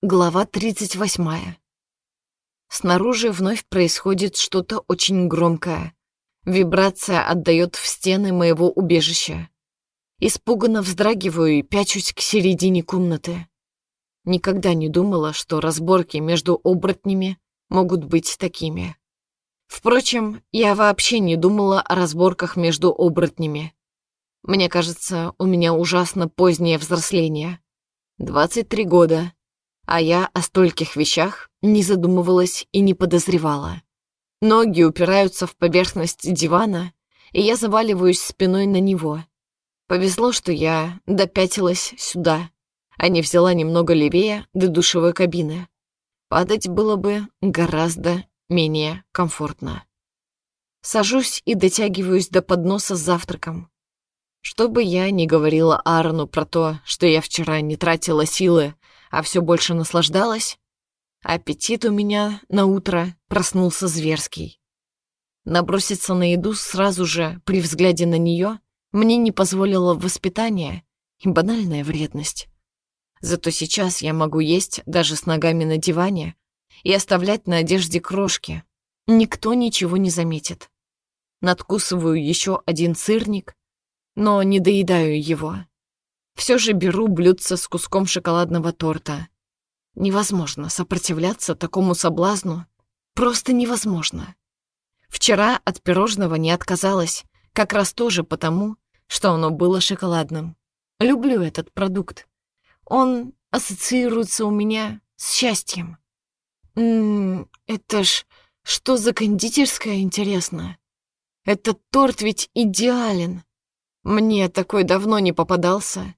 Глава 38. Снаружи вновь происходит что-то очень громкое. Вибрация отдает в стены моего убежища. Испуганно вздрагиваю и пячусь к середине комнаты. Никогда не думала, что разборки между оборотнями могут быть такими. Впрочем, я вообще не думала о разборках между оборотнями. Мне кажется, у меня ужасно позднее взросление. 23 года а я о стольких вещах не задумывалась и не подозревала. Ноги упираются в поверхность дивана, и я заваливаюсь спиной на него. Повезло, что я допятилась сюда, а не взяла немного левее до душевой кабины. Падать было бы гораздо менее комфортно. Сажусь и дотягиваюсь до подноса с завтраком. Что бы я ни говорила Аарону про то, что я вчера не тратила силы а все больше наслаждалась, аппетит у меня на утро проснулся зверский. Наброситься на еду сразу же при взгляде на нее мне не позволило воспитание и банальная вредность. Зато сейчас я могу есть даже с ногами на диване и оставлять на одежде крошки. Никто ничего не заметит. Надкусываю еще один сырник, но не доедаю его. Все же беру блюдце с куском шоколадного торта. Невозможно сопротивляться такому соблазну. Просто невозможно. Вчера от пирожного не отказалась, как раз тоже потому, что оно было шоколадным. Люблю этот продукт. Он ассоциируется у меня с счастьем. Ммм, это ж что за кондитерская, интересно? Этот торт ведь идеален. Мне такой давно не попадался.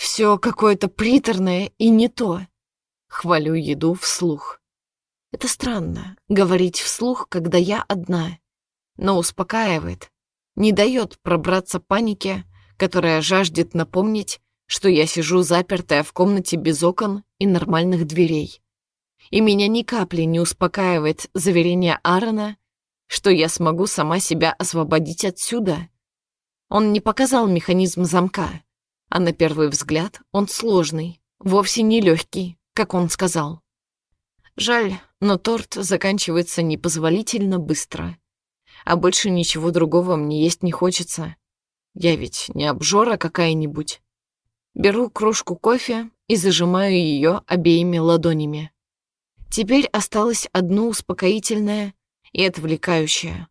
Все какое-то приторное и не то. Хвалю еду вслух. Это странно, говорить вслух, когда я одна, но успокаивает, не дает пробраться панике, которая жаждет напомнить, что я сижу запертая в комнате без окон и нормальных дверей. И меня ни капли не успокаивает заверение Аарона, что я смогу сама себя освободить отсюда. Он не показал механизм замка, а на первый взгляд он сложный, вовсе не легкий, как он сказал. Жаль, но торт заканчивается непозволительно быстро. А больше ничего другого мне есть не хочется. Я ведь не обжора какая-нибудь. Беру кружку кофе и зажимаю ее обеими ладонями. Теперь осталось одно успокоительное и отвлекающее.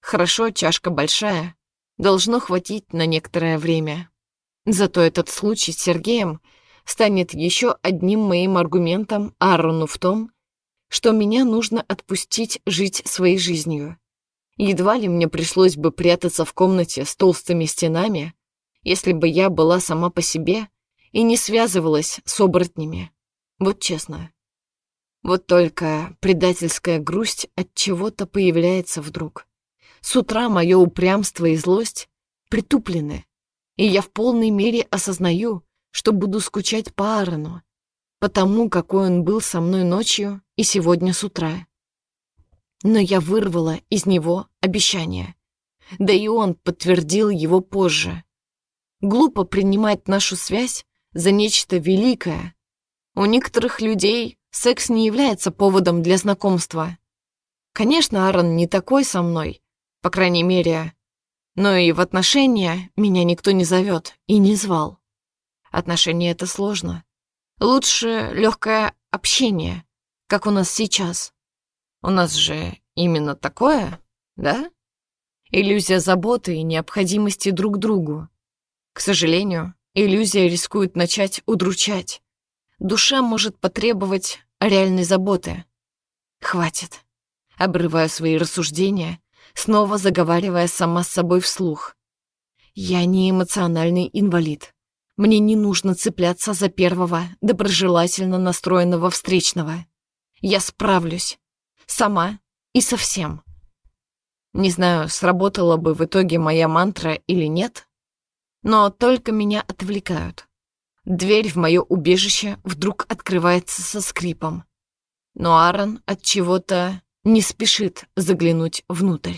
Хорошо, чашка большая. Должно хватить на некоторое время. Зато этот случай с Сергеем станет еще одним моим аргументом Аарону в том, что меня нужно отпустить жить своей жизнью. Едва ли мне пришлось бы прятаться в комнате с толстыми стенами, если бы я была сама по себе и не связывалась с оборотнями. Вот честно. Вот только предательская грусть от чего-то появляется вдруг. С утра мое упрямство и злость притуплены, и я в полной мере осознаю, что буду скучать по Аарону, потому какой он был со мной ночью и сегодня с утра. Но я вырвала из него обещание. Да и он подтвердил его позже. Глупо принимать нашу связь за нечто великое. У некоторых людей секс не является поводом для знакомства. Конечно, Аарон не такой со мной, по крайней мере, но и в отношения меня никто не зовет и не звал. Отношения — это сложно. Лучше легкое общение, как у нас сейчас. У нас же именно такое, да? Иллюзия заботы и необходимости друг другу. К сожалению, иллюзия рискует начать удручать. Душа может потребовать реальной заботы. Хватит. Обрываю свои рассуждения снова заговаривая сама с собой вслух. «Я не эмоциональный инвалид. Мне не нужно цепляться за первого, доброжелательно настроенного встречного. Я справлюсь. Сама и совсем». Не знаю, сработала бы в итоге моя мантра или нет, но только меня отвлекают. Дверь в мое убежище вдруг открывается со скрипом. Но Аарон от чего-то не спешит заглянуть внутрь.